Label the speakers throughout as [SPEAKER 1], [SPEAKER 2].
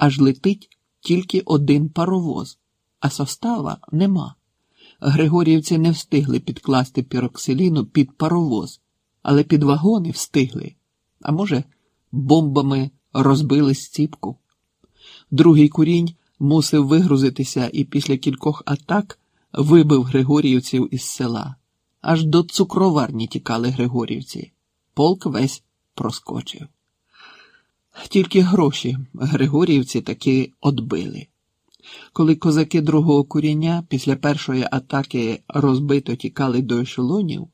[SPEAKER 1] аж летить тільки один паровоз, а состава нема. Григоріївці не встигли підкласти піроксиліну під паровоз, але під вагони встигли. А може, бомбами розбили стіпку. Другий курінь мусив вигрузитися і після кількох атак вибив Григоріївців із села. Аж до цукроварні тікали Григорівці. Полк весь проскочив. Тільки гроші Григоріївці таки отбили. Коли козаки другого куріння після першої атаки розбито тікали до ешелонів,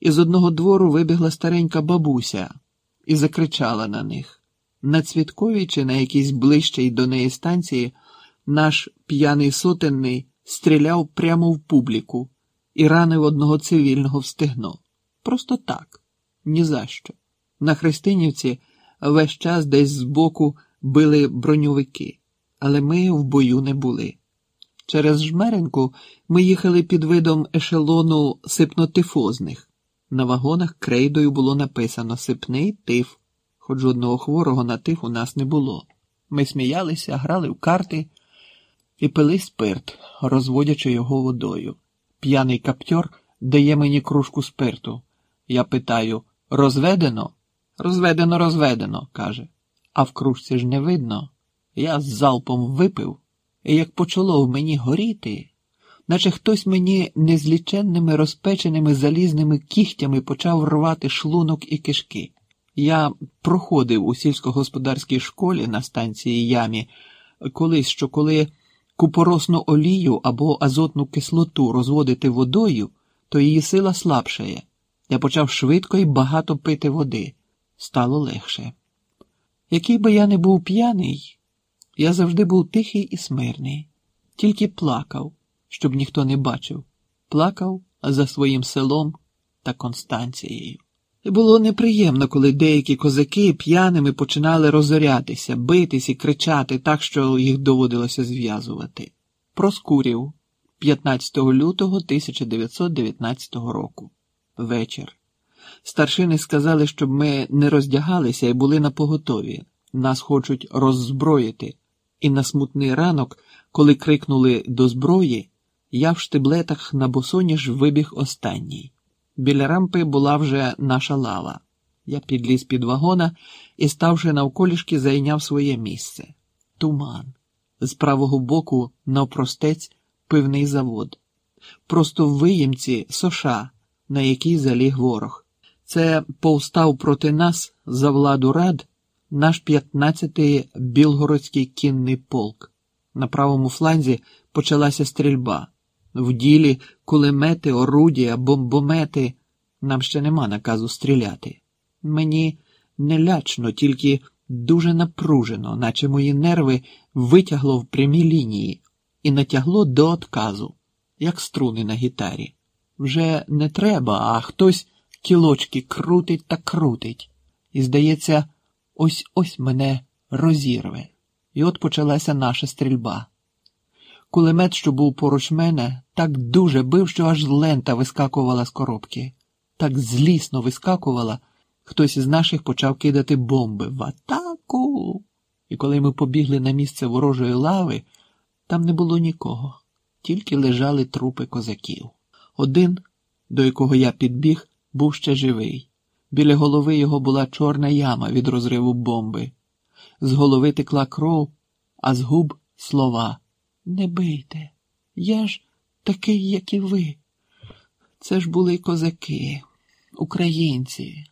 [SPEAKER 1] із одного двору вибігла старенька бабуся і закричала на них. На Цвітковій чи на якійсь ближчій до неї станції наш п'яний сотенний стріляв прямо в публіку і ранив одного цивільного в стегно. Просто так, ні за що. На Христинівці весь час десь збоку били броньовики, але ми в бою не були. Через жмеренку ми їхали під видом ешелону сипнотифозних. На вагонах крейдою було написано Сипний тиф, хоч жодного хворого на тиф у нас не було. Ми сміялися, грали в карти і пили спирт, розводячи його водою. П'яний каптьор дає мені кружку спирту. Я питаю розведено? Розведено, розведено, каже. А в кружці ж не видно. Я з залпом випив, і як почало в мені горіти, наче хтось мені незліченними розпеченими залізними кігтями почав рвати шлунок і кишки. Я проходив у сільськогосподарській школі на станції ямі колись, що коли купоросну олію або азотну кислоту розводити водою, то її сила слабшає. Я почав швидко і багато пити води. Стало легше. Який би я не був п'яний, я завжди був тихий і смирний, тільки плакав, щоб ніхто не бачив, плакав за своїм селом та Констанцією. І було неприємно, коли деякі козаки п'яними починали розорятися, битись і кричати так, що їх доводилося зв'язувати. Проскурів 15 лютого 1919 року. Вечір. Старшини сказали, щоб ми не роздягалися і були на поготові. Нас хочуть роззброїти. І на смутний ранок, коли крикнули до зброї, я в штиблетах на босоніж вибіг останній. Біля рампи була вже наша лава. Я підліз під вагона і, ставши навколішки, зайняв своє місце. Туман. З правого боку, навпростець, пивний завод. Просто в виємці соша, на якій заліг ворог. Це повстав проти нас за владу рад наш 15-й Білгородський кінний полк. На правому фланзі почалася стрільба. В ділі кулемети, орудія, бомбомети. Нам ще нема наказу стріляти. Мені не лячно, тільки дуже напружено, наче мої нерви витягло в прямій лінії і натягло до отказу, як струни на гітарі. Вже не треба, а хтось кілочки крутить та крутить. І, здається, ось ось мене розірве. І от почалася наша стрільба. Кулемет, що був поруч мене, так дуже бив, що аж лента вискакувала з коробки. Так злісно вискакувала, хтось із наших почав кидати бомби в атаку. І коли ми побігли на місце ворожої лави, там не було нікого, тільки лежали трупи козаків. Один, до якого я підбіг, був ще живий. Біля голови його була чорна яма від розриву бомби. З голови текла кров, а з губ слова. Не бийте, я ж такий, як і ви. Це ж були козаки, українці,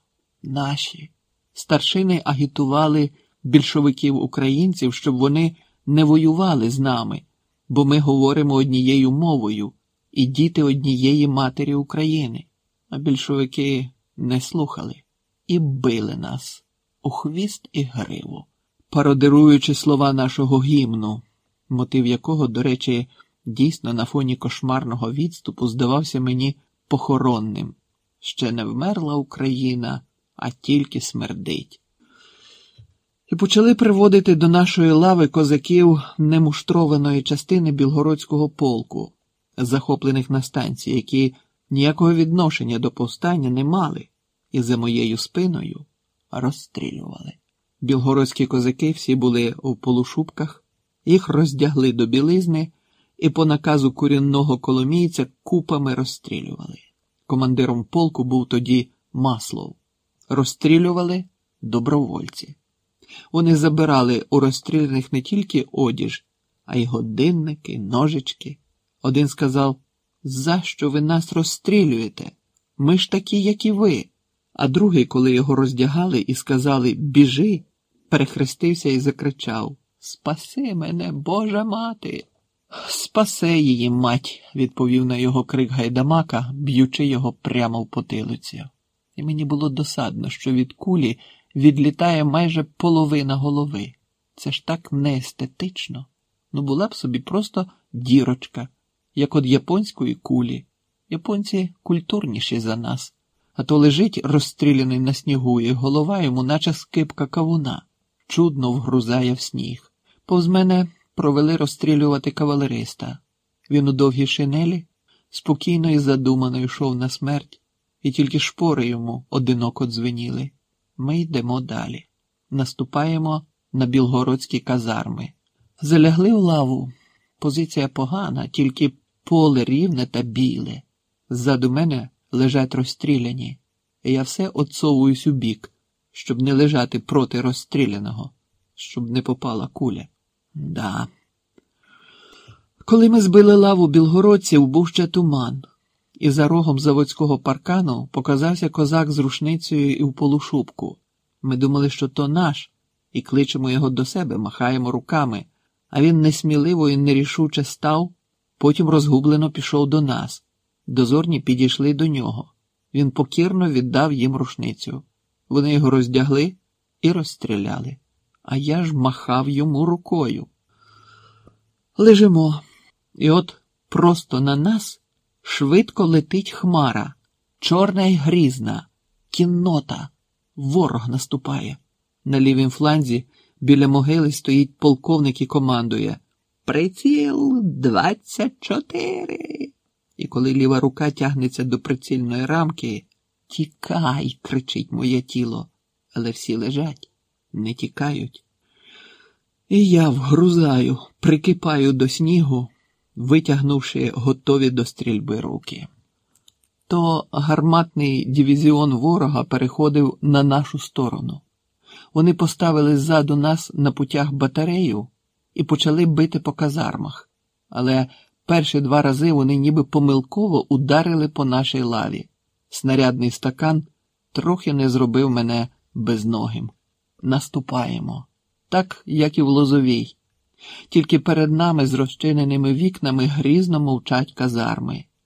[SPEAKER 1] наші. Старшини агітували більшовиків українців, щоб вони не воювали з нами, бо ми говоримо однією мовою і діти однієї матері України. А більшовики не слухали і били нас у хвіст і гриву, пародируючи слова нашого гімну мотив якого, до речі, дійсно на фоні кошмарного відступу здавався мені похоронним. Ще не вмерла Україна, а тільки смердить. І почали приводити до нашої лави козаків немуштрованої частини білгородського полку, захоплених на станції, які ніякого відношення до повстання не мали, і за моєю спиною розстрілювали. Білгородські козаки всі були у полушубках, їх роздягли до білизни і по наказу курінного коломійця купами розстрілювали. Командиром полку був тоді Маслов. Розстрілювали добровольці. Вони забирали у розстріляних не тільки одіж, а й годинники, ножички. Один сказав: За що ви нас розстрілюєте? Ми ж такі, як і ви. А другий, коли його роздягали і сказали Біжи, перехрестився і закричав Спаси мене, Божа мати. Спасе її, мать, відповів на його крик гайдамака, б'ючи його прямо в потилицю. І мені було досадно, що від кулі відлітає майже половина голови. Це ж так неестетично. Ну, була б собі просто дірочка, як от японської кулі. Японці культурніші за нас, а то лежить розстріляний на снігу, і голова йому, наче скипка кавуна, чудно вгрузає в сніг. Повз мене провели розстрілювати кавалериста. Він у довгій шинелі спокійно і задумано йшов на смерть, і тільки шпори йому одиноко дзвеніли. Ми йдемо далі. Наступаємо на білгородські казарми. Залягли в лаву. Позиція погана, тільки поле рівне та біле. Ззаду мене лежать розстріляні, і я все отсовуюсь у бік, щоб не лежати проти розстріляного, щоб не попала куля. Да. Коли ми збили лаву білгородців, був ще туман, і за рогом заводського паркану показався козак з рушницею і в полушубку. Ми думали, що то наш, і кличемо його до себе, махаємо руками, а він несміливо і нерішуче став, потім розгублено пішов до нас. Дозорні підійшли до нього. Він покірно віддав їм рушницю. Вони його роздягли і розстріляли. А я ж махав йому рукою. Лежимо, і от просто на нас швидко летить хмара, чорна й грізна, кіннота, ворог наступає. На лівім фланзі біля могили стоїть полковник і командує Приціл двадцять чотири. І коли ліва рука тягнеться до прицільної рамки, тікай, кричить моє тіло, але всі лежать, не тікають. І я вгрузаю, прикипаю до снігу, витягнувши готові до стрільби руки. То гарматний дивізіон ворога переходив на нашу сторону. Вони поставили ззаду нас на путях батарею і почали бити по казармах, але перші два рази вони ніби помилково ударили по нашій лаві. Снарядний стакан трохи не зробив мене безногим. Наступаємо, так як і в Лозовій. Тільки перед нами з розчиненими вікнами грізно мовчать казарми.